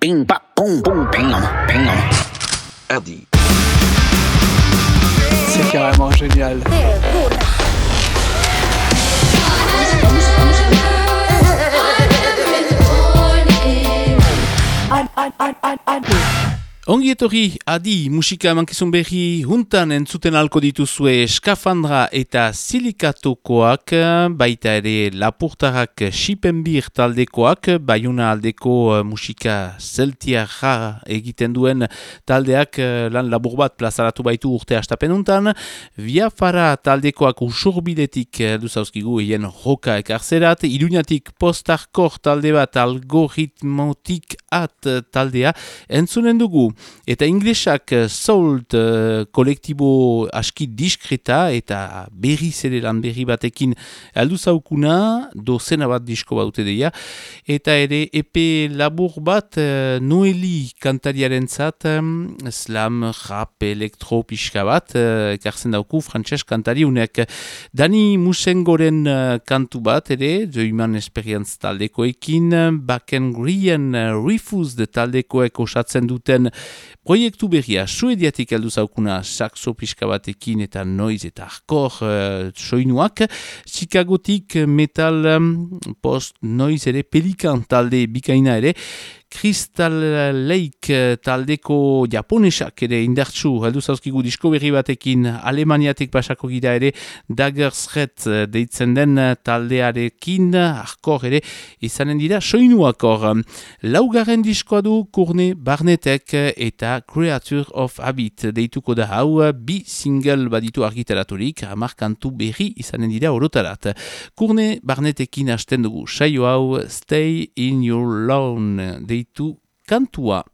Bing, ba, boom, boom, bingam, bingam. Adi. C'est carrément génial. Ongi etorri, adi, musika mankizun berri huntan entzuten alko dituzue skafandra eta silikatokoak, baita ere lapurtarak sipenbir taldekoak, baiuna aldeko uh, musika zeltiarra egiten duen taldeak uh, lan labur bat plazaratu baitu urte astapen huntan, viafara taldekoak usurbidetik uh, duzauskigu hien roka ekarzerat, iruñatik postarkor talde bat algoritmotik at taldea entzunen dugu. Eta inglesak uh, soult uh, kolektibo aski diskreta eta berri zere lan berri batekin aldu zaukuna, dozena bat disko baute deia. Eta ere epe labur bat uh, Noeli kantariaren zat, um, slam, rap, elektro, pixka bat, uh, ekartzen dauku frantses kantari unek. Dani Musengoren uh, kantu bat ere, The Human Experience taldekoekin, Baken Green uh, Refused taldekoek osatzen duten Proiektu berria, suediatik aldu zaukuna saxo pixka batekin eta noiz eta arkor uh, soinuak. Chicagotik metal um, post noiz ere pelikan talde bikaina ere. Crystal Lake taldeko japonesak ere indartsu heldu zauzkigu disko berri batekin Alemaniatik pasako gira ere Daggers Red eh, deitzen den taldearekin arkor ere izanen dira soinuak hor. Laugarren diskoa du kurne barnetek eta Creature of Habit deituko da hau bi single baditu argitaraturik amarkantu berri izanen dira orotarat. Kurne barnetekin hasten dugu saio hau Stay in your lawn deitu kantua.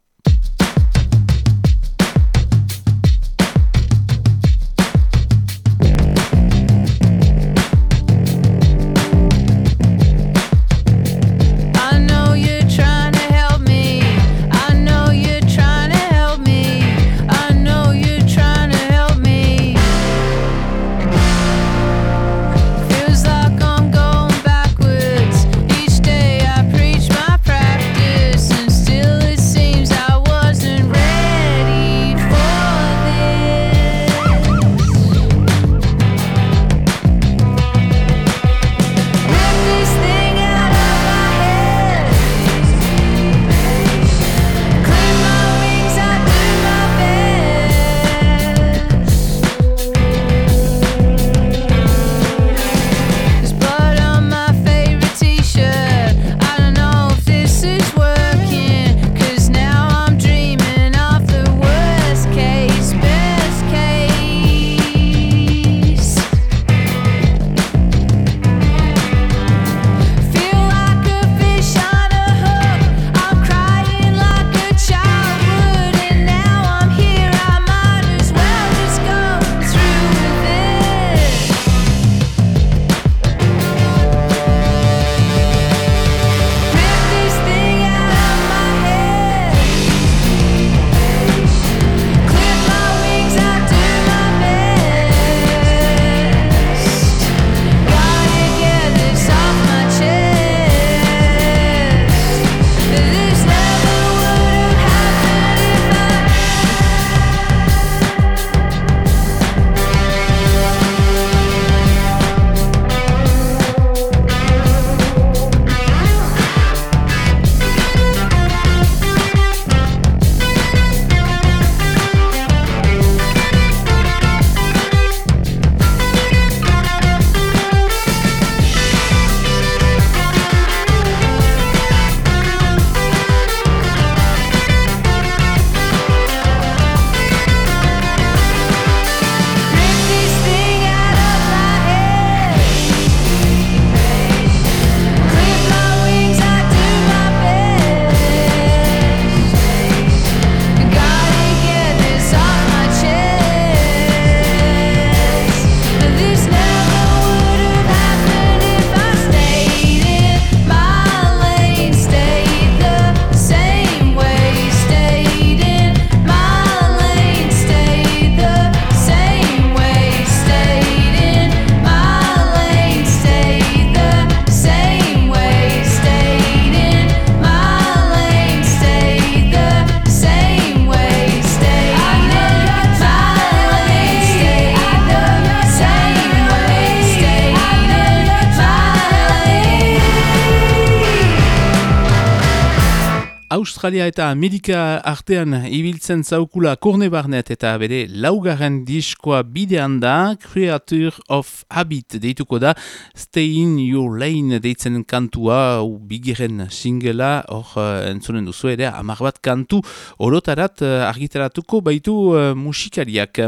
Australia eta Amerika artean ibiltzen zaukula Korne Barnet eta bere laugarren diskoa bidean da Creature of Habit deituko da Stay in your lane deitzen kantua u bigeren singela hor uh, entzunen duzu ere amar bat kantu orotarat uh, argitaratuko baitu uh, musikariak.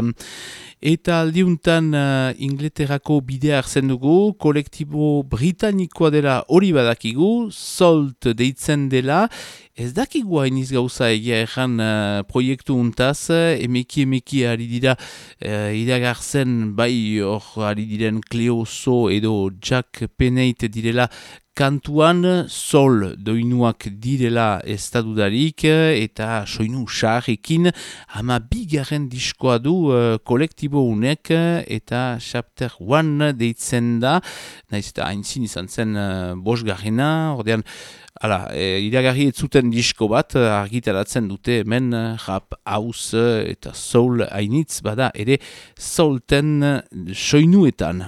Eta aldiuntan uh, Ingleterrako bidea hartzen dugu, kolektibo britanikoa dela hori badakigu, Salt deitzen dela, ez dakigu hainiz gauza egia erran uh, proiektu untaz, emeki emeki ari dira uh, iragartzen bai hor ari diren Cleoso edo Jack Penate direla kantuan sol doinuak direla estadudarik eta soinu saharekin ama bigarren diskoa du uh, kolektibo unek eta chapter one deitzen da naiz eta haintzin izan zen uh, bos garrena ordean Hala, e, iragarri ez zuten disko bat, argitaratzen dute hemen rap, haus eta soul hainitz, bada ere soulten soinuetan.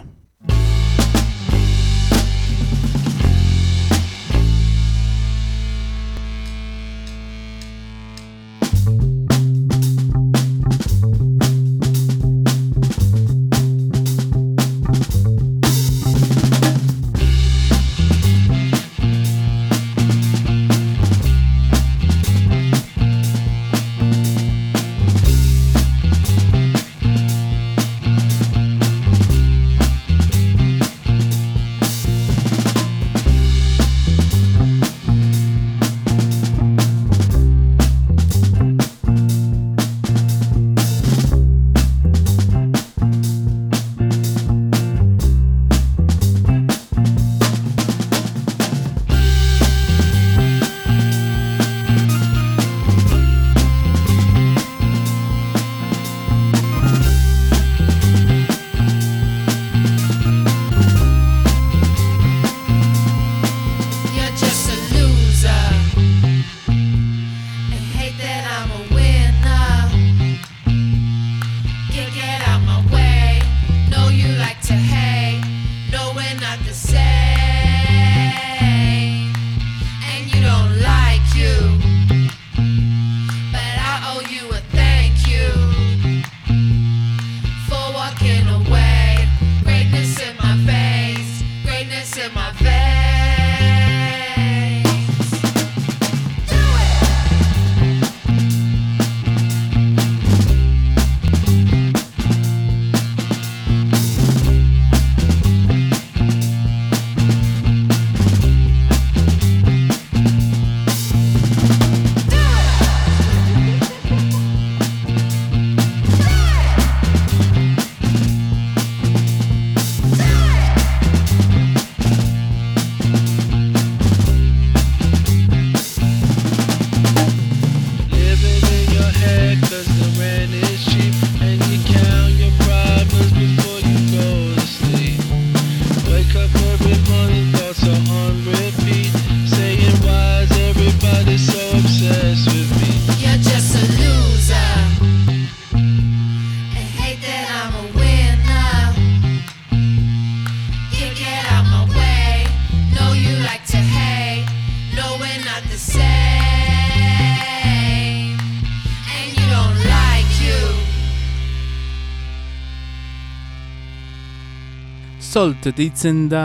Salt deitzen da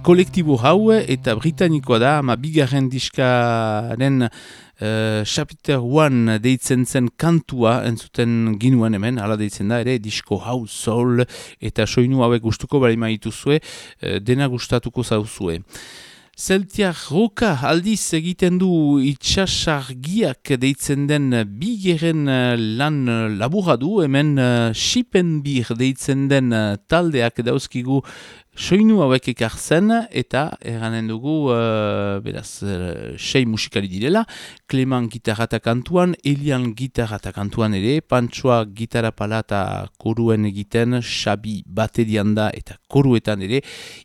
kolektibo hau eta britanikoa da ama bigarren diskaren uh, chapter one deitzen zen kantua entzuten ginuen hemen, hala deitzen da ere disko hau soul eta soinu hauek gustuko bali maituzue, uh, dena gustatuko zauzue. Zeltiak roka aldiz egiten du itxasargiak deitzen den bigeren eh, lan eh, labura du, hemen uh, Shipenbir deitzen den eh, taldeak dauzkigu soinu hauek ekartzen eta eranen dugu uh, beraz uh, sei musikali direla, Cleman gitarra kantuan, Elian gitarra kantuan ere, Pantsoa gitarra pala eta koruen egiten, Xabi baterian da eta koruetan ere,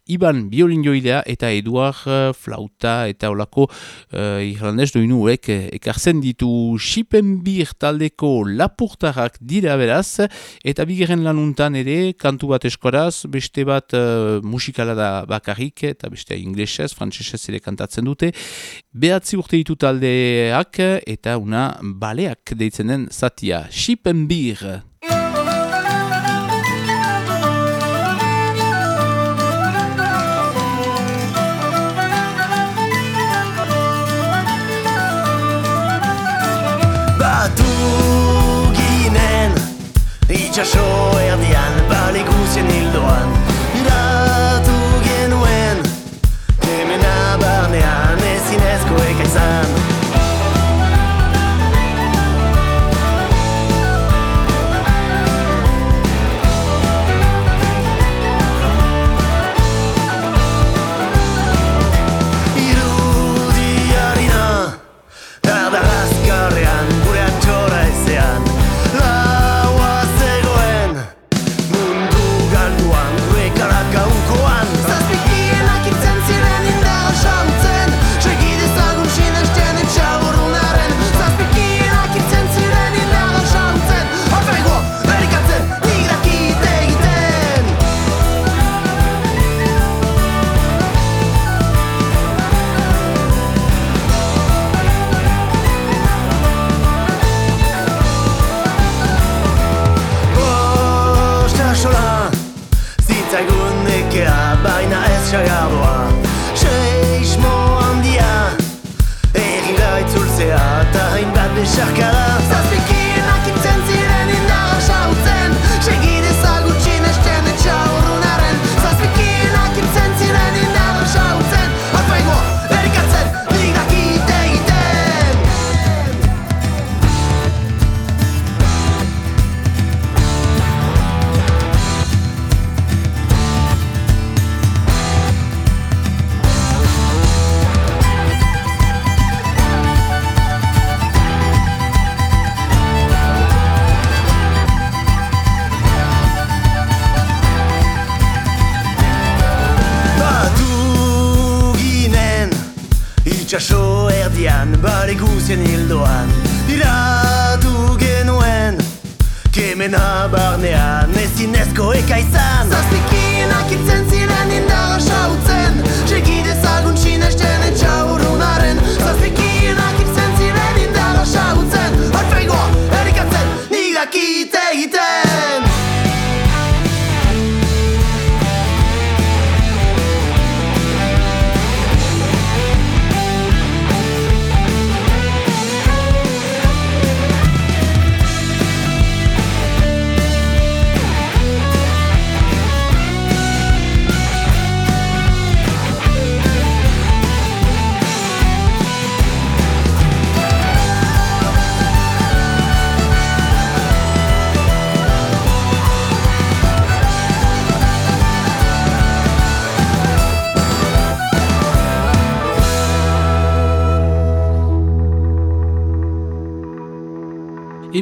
Iban biolin joilea eta Eduard uh, flauta eta olako uh, irlandez doinuek eh, ekartzen ditu. Shipenbir taldeko lapurtarrak dira beraz, eta bigeren lanuntan ere, kantu bat eskoraz, beste bat uh, musikala da bakarrik, eta beste inglesez, frantsesez ere kantatzen dute. Behatzi urte ditu taldeak, eta una baleak deitzen den zatia. Ship and Beer. Batu ginen Itxaso erdian Bale guzien hildoan barnean Ezinezko eka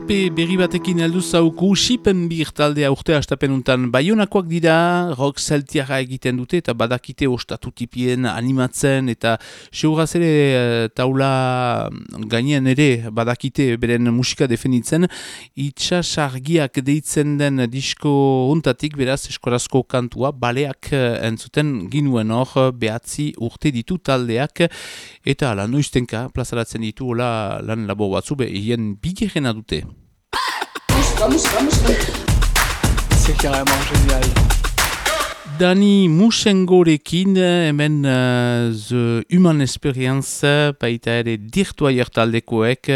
Epe berri batekin heldu zauku Sipenbir taldea urte astapenuntan Baionakoak dira rock zeltiara egiten dute eta badakite ostatu tipien animatzen eta seuraz ere eh, taula gainean ere badakite beren musika definitzen itxas argiak deitzen den disko untatik beraz eskorazko kantua baleak eh, entzuten ginuen hor behatzi urte ditu taldeak. Eta ala noiztenka plazaratzen ditu hola lan labo batzu be hien bigerena dute. C'est carrément génial. Dani Musengorekin hemen uh, The Human Experience baita ere dirtuaier taldekoek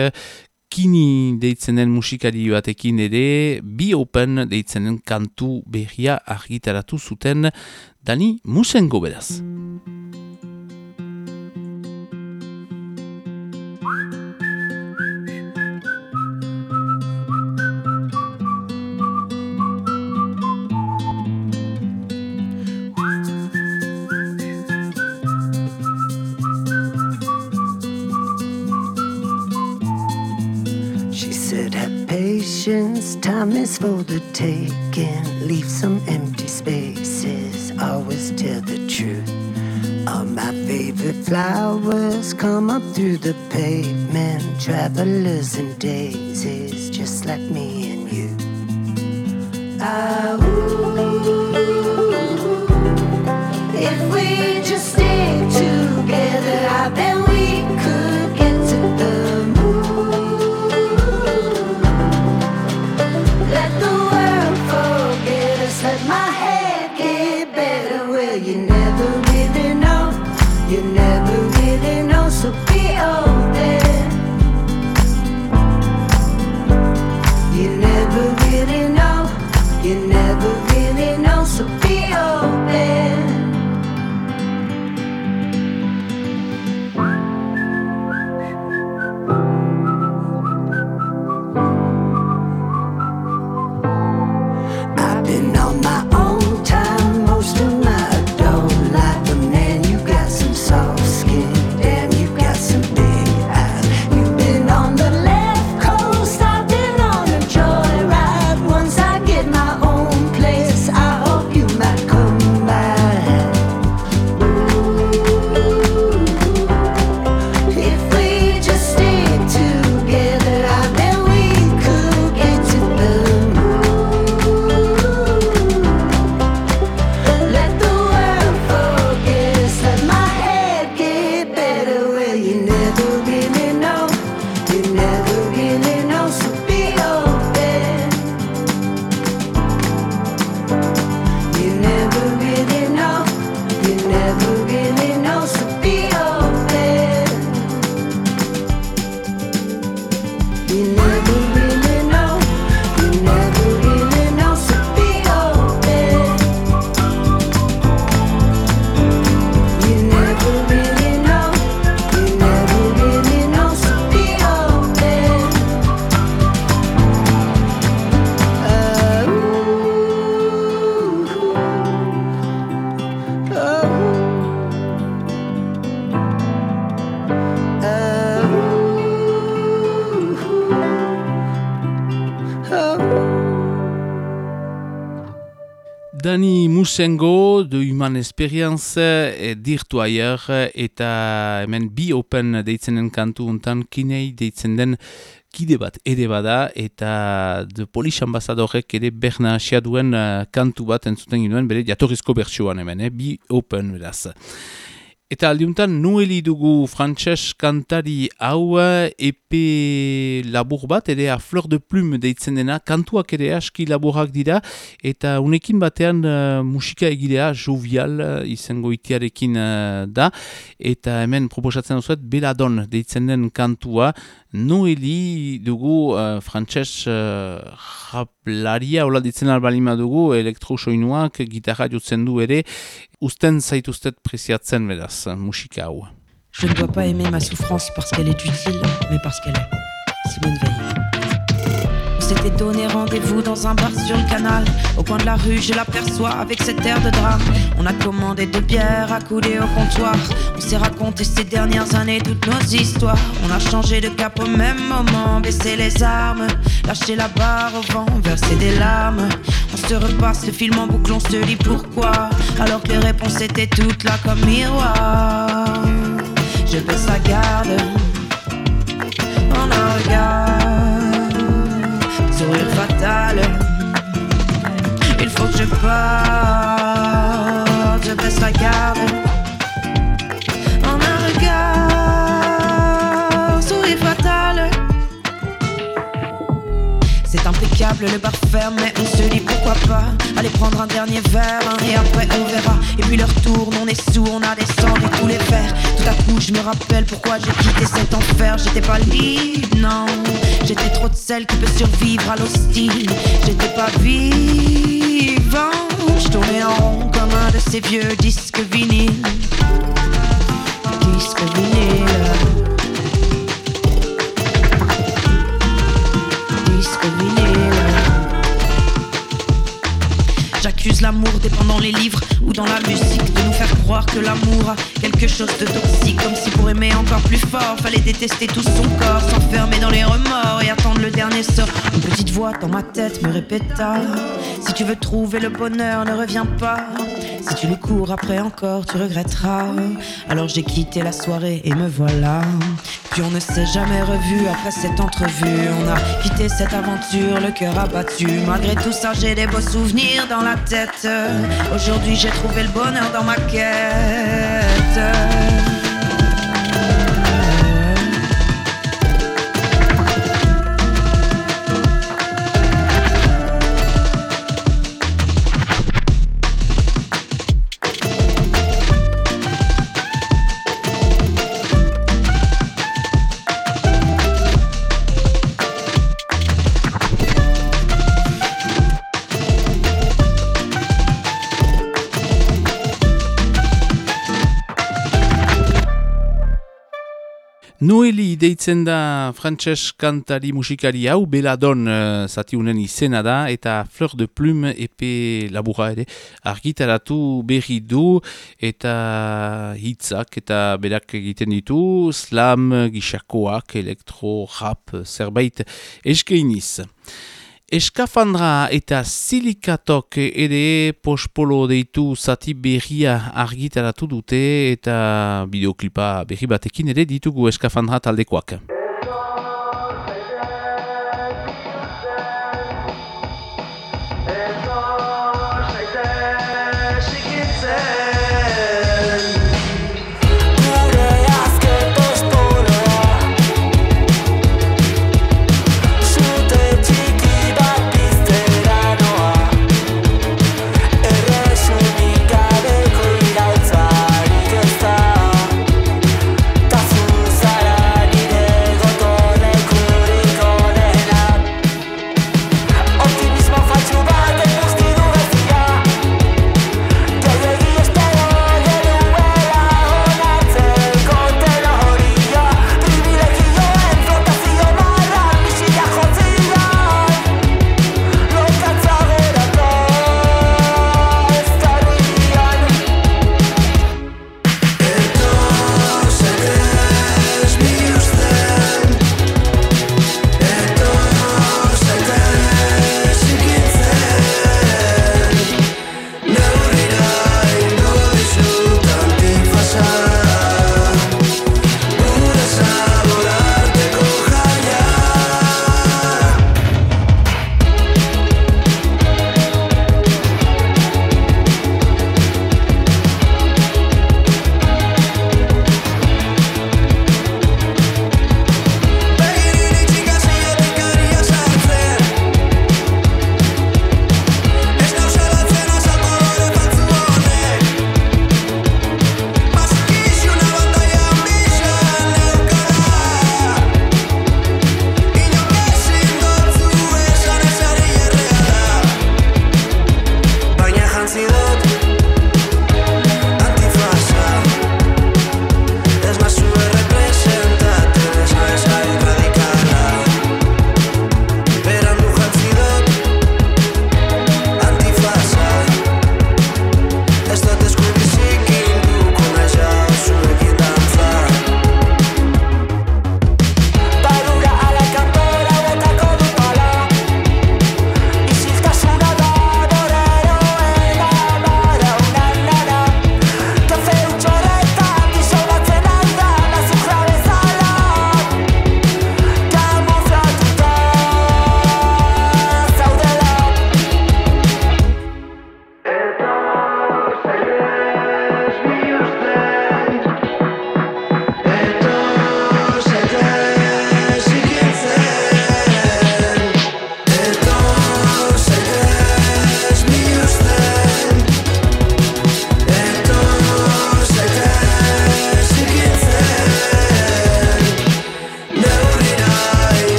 kini deitzen den musikari batekin ere bi open deitzen den kantu berria argitaratu zuten Dani Musengo beraz. Patience, time is for the taking. Leave some empty spaces, always tell the truth. All my favorite flowers come up through the pavement. Travelers and daisies, just like me and you. Ah, ooh, if we just stick together, I bet Musengo, de Human Experience, e, dirtu aier, eta hemen bi open deitzenen kantu untan, kinei deitzen den kide bat ere bada, eta de Polish Ambassadorek ere berna asia duen eh, kantu bat entzuten ginuen, bere jatorrizko bertsioan hemen, eh? bi open beraz. Eta aldiuntan nueli dugu frantses kantari hau epe labur bat, ere a fleur de plume deitzen dena, kantuak ere aski laburak dira, eta unekin batean uh, musika egilea jovial uh, izango itiarekin uh, da, eta hemen proposatzen duzuet beladon deitzen den kantua, Noeli dugu uh, frantses uh, raplaria, hola ditzen albalima dugu, elektrosoinuak, gitarra jotzen du ere, Je ne dois pas aimer ma souffrance parce qu'elle est utile, mais parce qu'elle est. Simone Veil. S'était donné rendez-vous dans un bar sur le canal. Au coin de la rue, je l'aperçois avec cet air de drame. On a commandé deux bières à couler au comptoir. On s'est raconté ces dernières années toutes nos histoires. On a changé de cap au même moment, baissé les armes, lâché la barre au vent, versé des larmes. On se repasse le film en boucle, on se dit pourquoi? Alors que les réponses étaient toutes là comme miroir. Je baisse club, the best I got. Le bar ferme, mais on se dit pourquoi pas aller prendre un dernier verre, hein, et après on verra. Et puis leur tourne, on est sous, on a des tous les verres. Tout à coup, je me rappelle pourquoi j'ai quitté cet enfer. J'étais pas libre, non. J'étais trop de celle qui peut survivre à l'hostile. J'étais pas vivant. Je tournais en rond comme un de ces vieux disques vinyles. Disques vinyles. L'amour dépendant les livres ou dans la musique de nous faire croire que l'amour a quelque chose de toxique. Comme si pour aimer encore plus fort, fallait détester tout son corps, s'enfermer dans les remords et attendre le dernier sort. Une petite voix dans ma tête me répéta Si tu veux trouver le bonheur, ne reviens pas. Si tu lui cours après encore, tu regretteras. Alors j'ai quitté la soirée et me voilà. Puis on ne s'est jamais revu après cette entrevue. On a quitté cette aventure, le cœur abattu. Malgré tout ça, j'ai des beaux souvenirs dans la tête. Aujourd'hui, j'ai trouvé le bonheur dans ma quête. Noeli deitzen da frantses kantari musikari hau, Beladon uh, zati unen izena da, eta Fleur de Plume epe labura ere argitaratu berri du, eta hitzak eta berak egiten ditu, slam, gixakoak, elektro, rap, zerbait eskeiniz. Eskafandra eta silikatok ere pospolo deitu zati berria argitaratu dute eta bideoklipa berri batekin ere ditugu eskafandra taldekoak.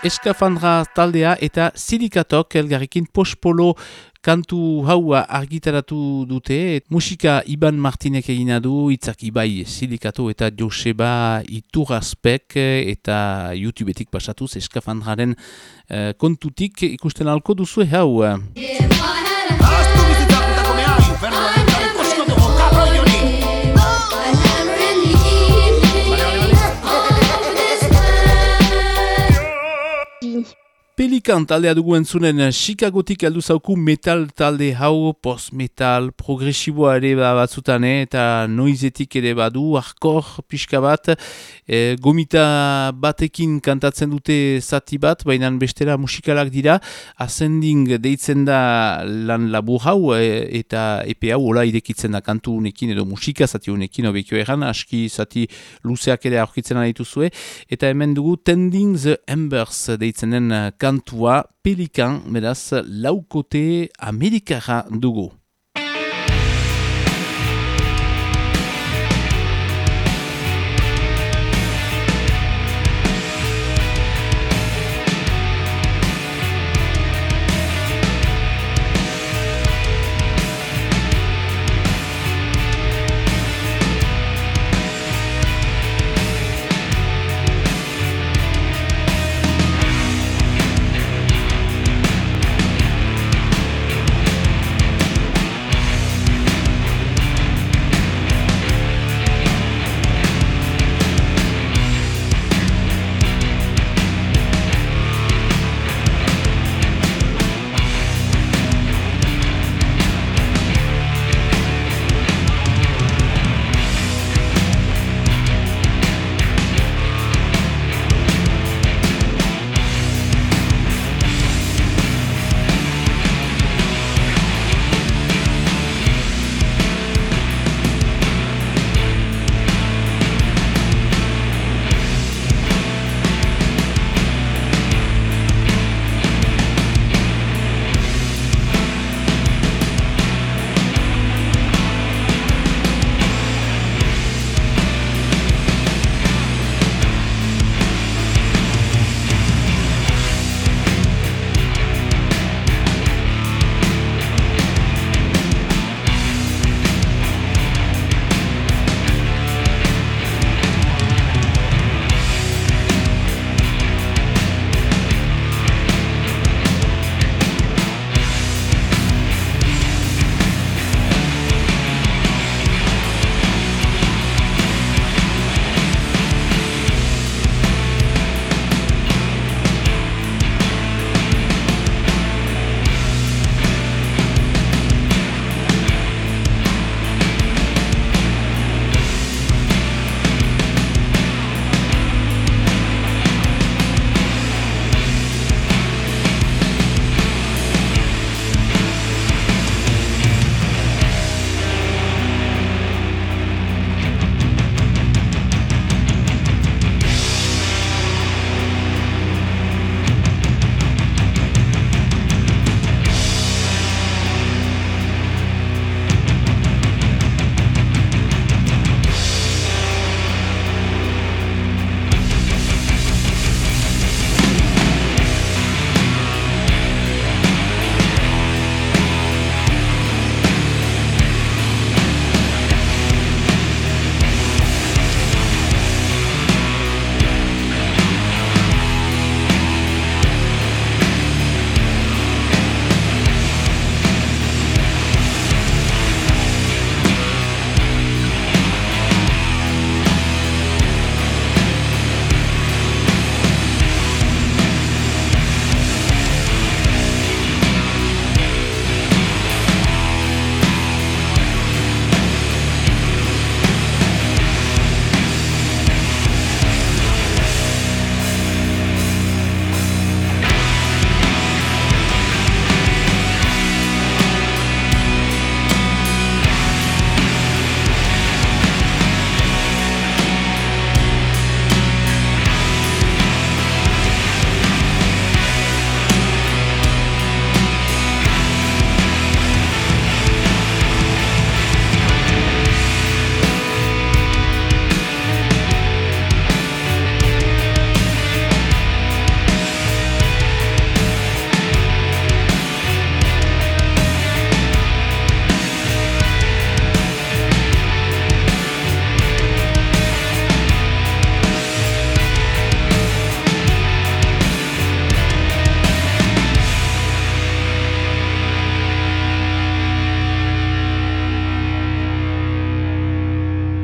Eskafandra taldea eta silikatok elgarrekin pospolo kantu haua argitaratu dute. Musika Iban Martinek egina du, itzak Ibai silikato eta Joseba Iturazpek eta YouTubetik pasatuz eskafandraren eh, kontutik ikusten alko duzu hau. Pelikan taldea dugu entzunen eh, Chicagotik heldu zauku metal talde hau, post-metal, progresiboa ere ba batzutan, eh, eta noizetik ere badu, arkor pixka bat, eh, gomita batekin kantatzen dute zati bat, baina bestera musikalak dira, ascending deitzen da lan labur hau, eh, eta epe hau, hola irekitzen da kantu unekin, edo musika zati unekin, obekio erran, aski zati luzeak ere aurkitzen dituzue, eta hemen dugu Tending the Embers deitzen den eh, kantua pelikan, beraz, laukote amerikara dugu.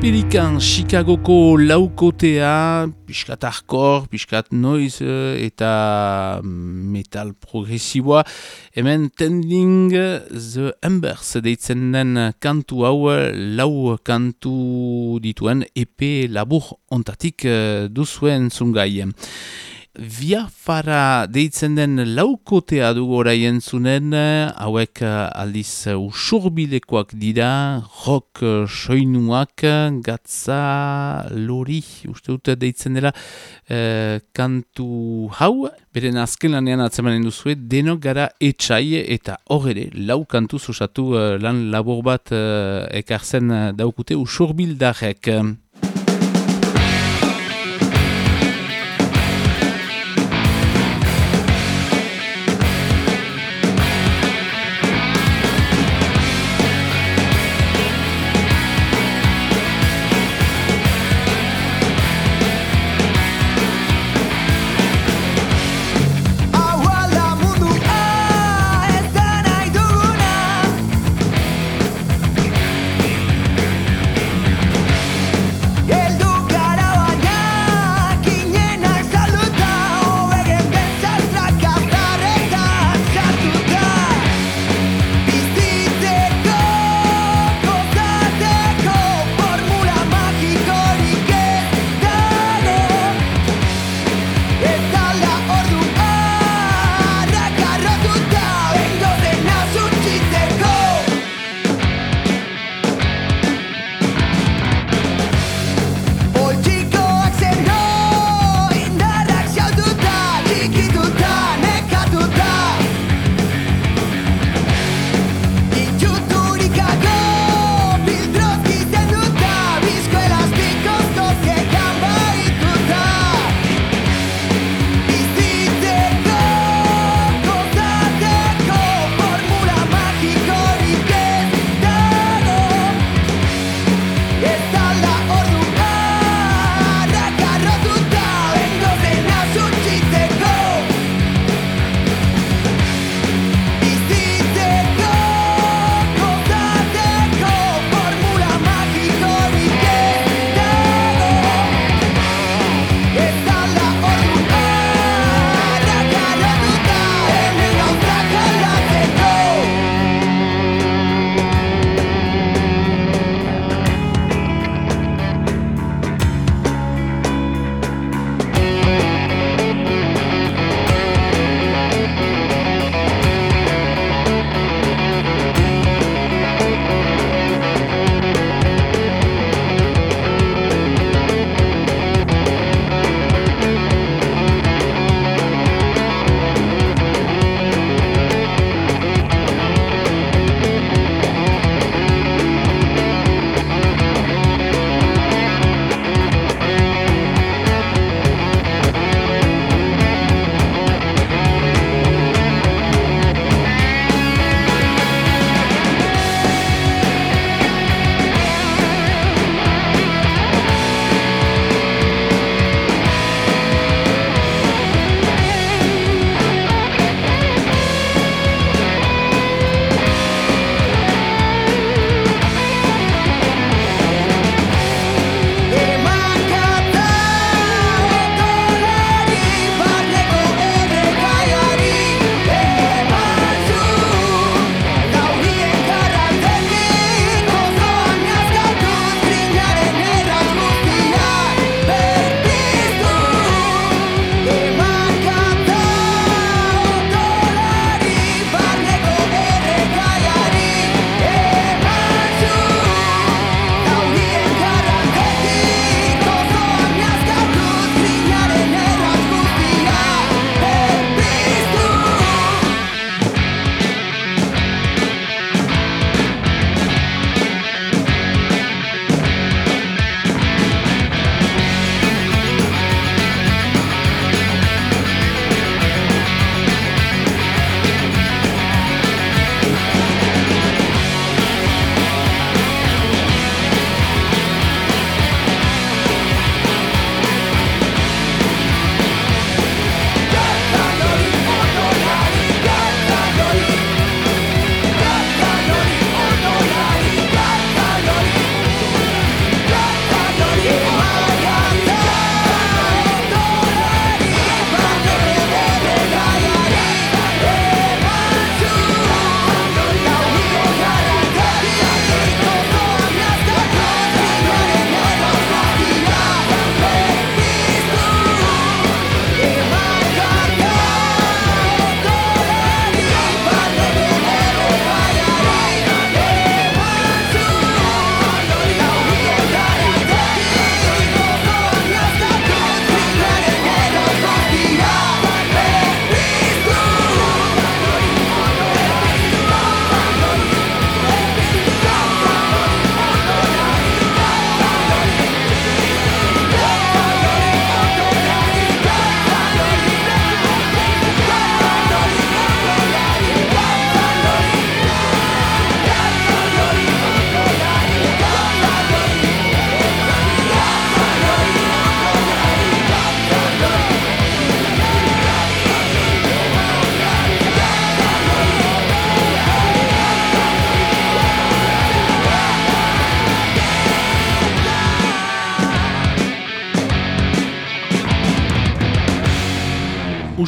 Pelikan Chicagoko laukotea, piskat arkor, piskat noiz eta metal progresiboa. Hemen tending the embers deitzen den kantu hau lau kantu dituen EP labur ontatik eh, duzuen zungai. Viafara deitzen den laukotea dugu oraien zunen, hauek aldiz usurbilekoak dira, rock soinuak, gatza lori, uste dute deitzen dela, eh, kantu hau, beren azken lanean atzemanen duzue, denok gara etxai eta horre lau kantu eh, lan labor bat eh, ekartzen daukute usurbildarek.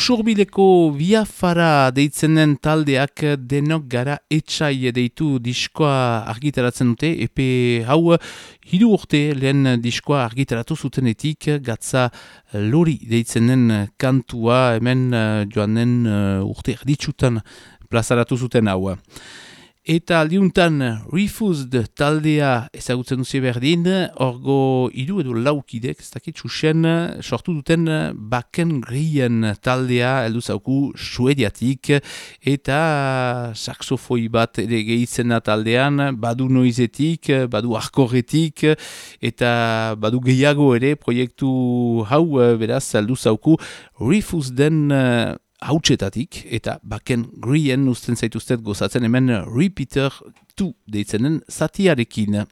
Usurbileko biafara deitzen den taldeak denok gara etxai deitu diskoa argitaratzen dute, epe hau hiru urte lehen diskoa argitaratu zutenetik, gatza lori deitzen den kantua hemen eh, joan den uh, urte erditsutan plazaratu zuten hau. Eta aldiuntan Refused taldea ezagutzen duzi berdin, orgo idu edo laukidek, ez dakit susen, sortu duten baken grien taldea, heldu zauku suediatik, eta saxofoi bat ere gehitzen da taldean, badu noizetik, badu arkorretik, eta badu gehiago ere proiektu hau, beraz, heldu zauku Refuseden hautsetatik eta baken grien usten zaituztet gozatzen hemen repeater 2 deitzenen zatiarekin.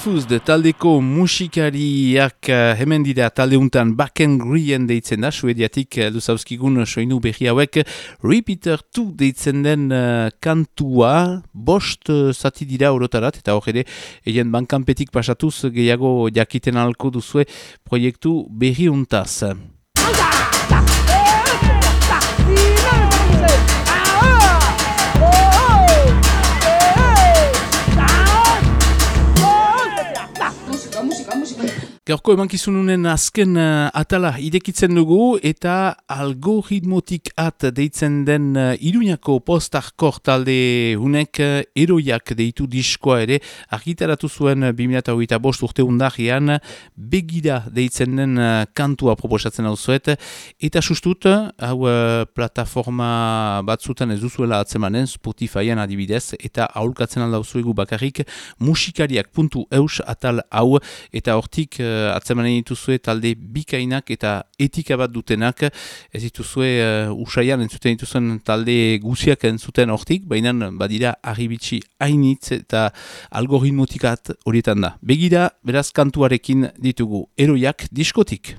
Refused taldeko musikariak eh, hemen dira talde untan Backen Green deitzen da, suediatik uh, luzauzkigun soinu berri hauek Repeater 2 deitzen den uh, kantua, bost uh, zati dira orotarat, eta hor ere, egin bankanpetik pasatuz gehiago jakiten alko duzue proiektu berri untaz. Gaurko emankizununen azken uh, atala idekitzen dugu eta algoritmotik at deitzen den uh, iruñako postarkor talde hunek uh, eroiak deitu diskoa ere argitaratu zuen 2008 bost urte undagian begira deitzen den uh, kantua proposatzen hau eta sustut hau uh, plataforma batzutan ez duzuela atzemanen Spotifyen adibidez eta aholkatzen alda zuegu bakarrik musikariak.eus atal hau. Eta hortik uh, atzemanen dituzue talde bikainak eta etika bat dutenak ez dituzue uh, usaian entzuten dituzuen talde guziak entzuten hortik, baina badira arribitsi hainitz eta algoritmotikat horietan da. Begira, beraz kantuarekin ditugu eroiak diskotik.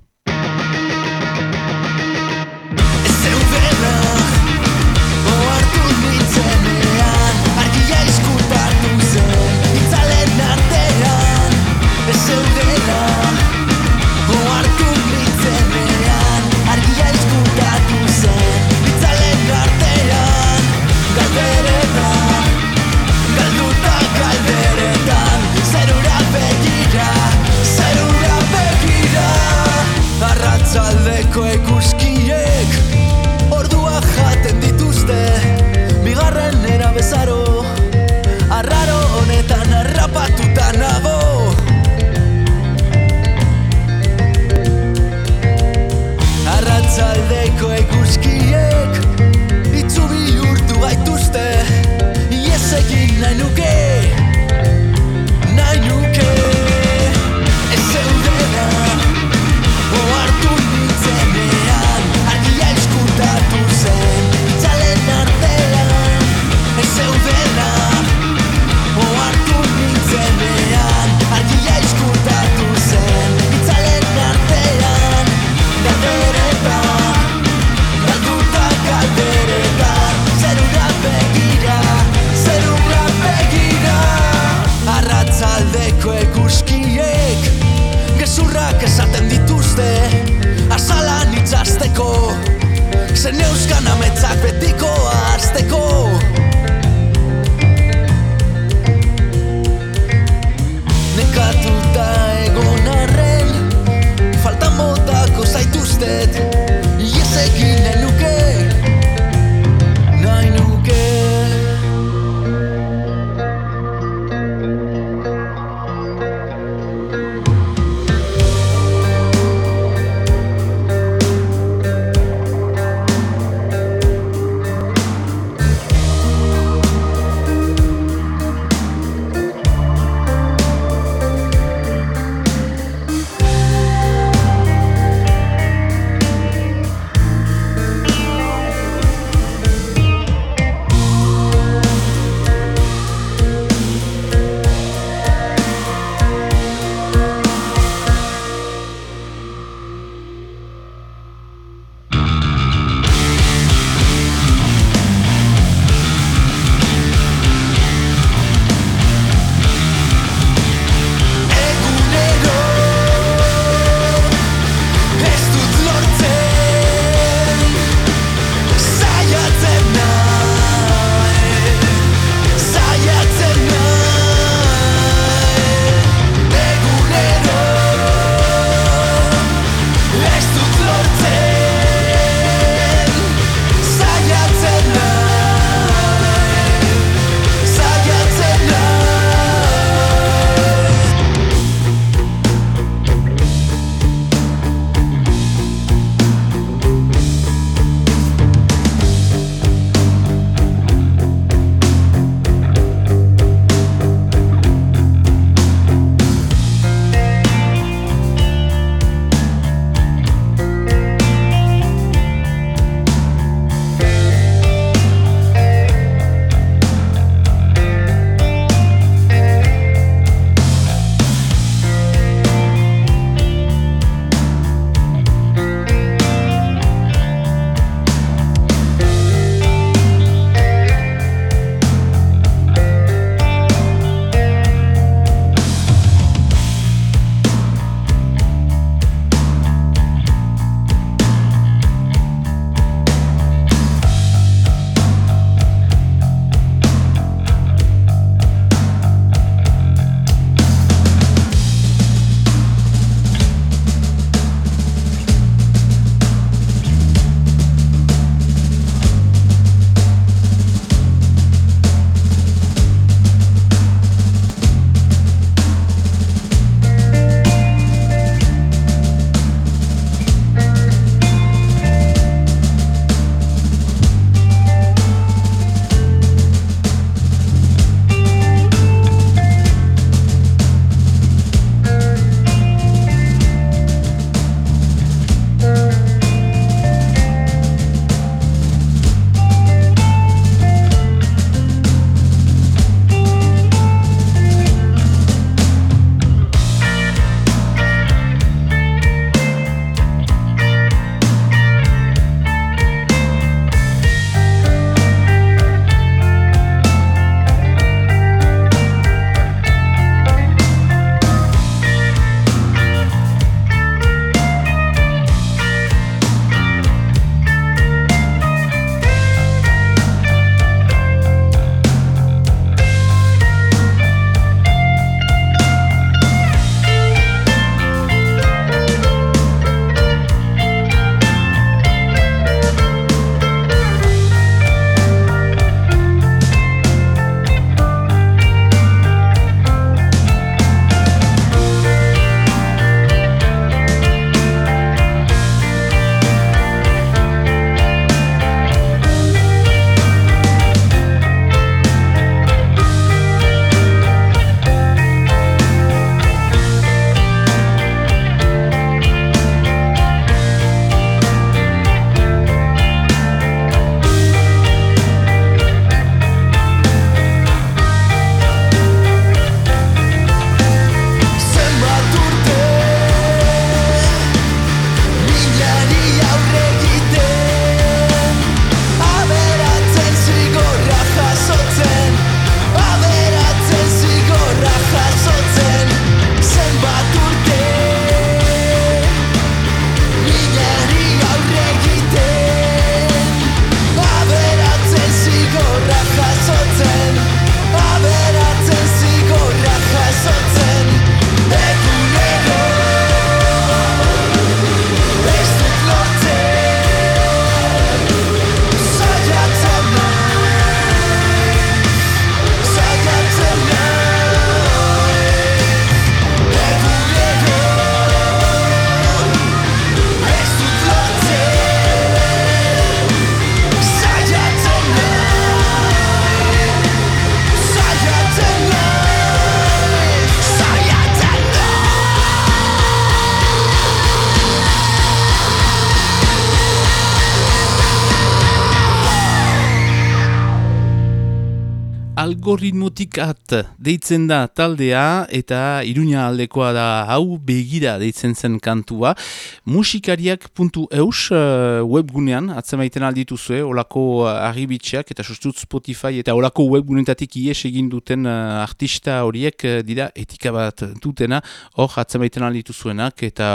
Algoritmotik at deitzen da taldea eta iruña aldekoa da hau begira deitzen zen kantua. Musikariak.eus uh, webgunean atzemaiten aldituzue, olako uh, arribitxeak eta sustut Spotify eta olako webgunetatik ies egin duten uh, artista horiek uh, dira etika bat dutena hor atzemaiten aldituzuenak eta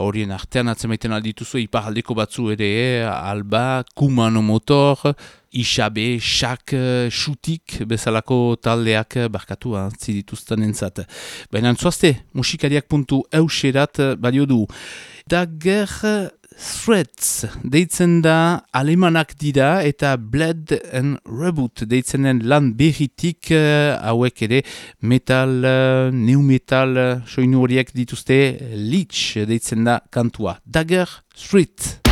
horien artean atzemaiten aldituzue ipar aldeko batzu ere, eh, Alba, Kumano Motor, Isabe, Shak, Xutik, bezalako taldeak barkatu antzi dituzten entzat. Baina zuazte, musikariak.euserat balio du. Dager Threats deitzen da alemanak dira eta Blood and Reboot deitzenen lan berritik hauek ere metal, uh, new metal soinu horiek dituzte Leech deitzen da kantua. Dagger Street.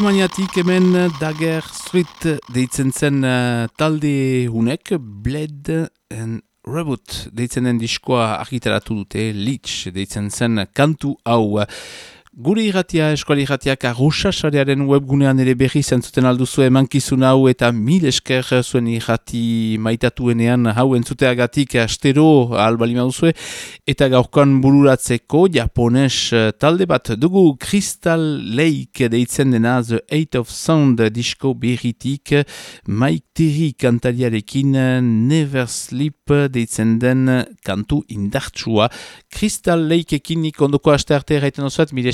Alemaniatik hemen Dagger Street deitzen zen uh, talde hunek, Bled and Reboot deitzen den diskoa argitaratu dute, Leech deitzen zen kantu hau. Gure irratia, eskuali irratiak arrosasarearen webgunean ere berri zentzuten alduzu emankizun hau eta mil esker zuen irrati maitatuenean hau entzuteagatik astero albalima duzue eta gaurkoan bururatzeko japones talde bat dugu Crystal Lake deitzen dena The Eight of Sound disko berritik. Mike Terry kantariarekin Never Sleep deitzen den kantu indartsua. Crystal Lakeekin nik ondoko aste arte erraiten osuat mil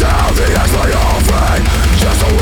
down the ends my own fate Just a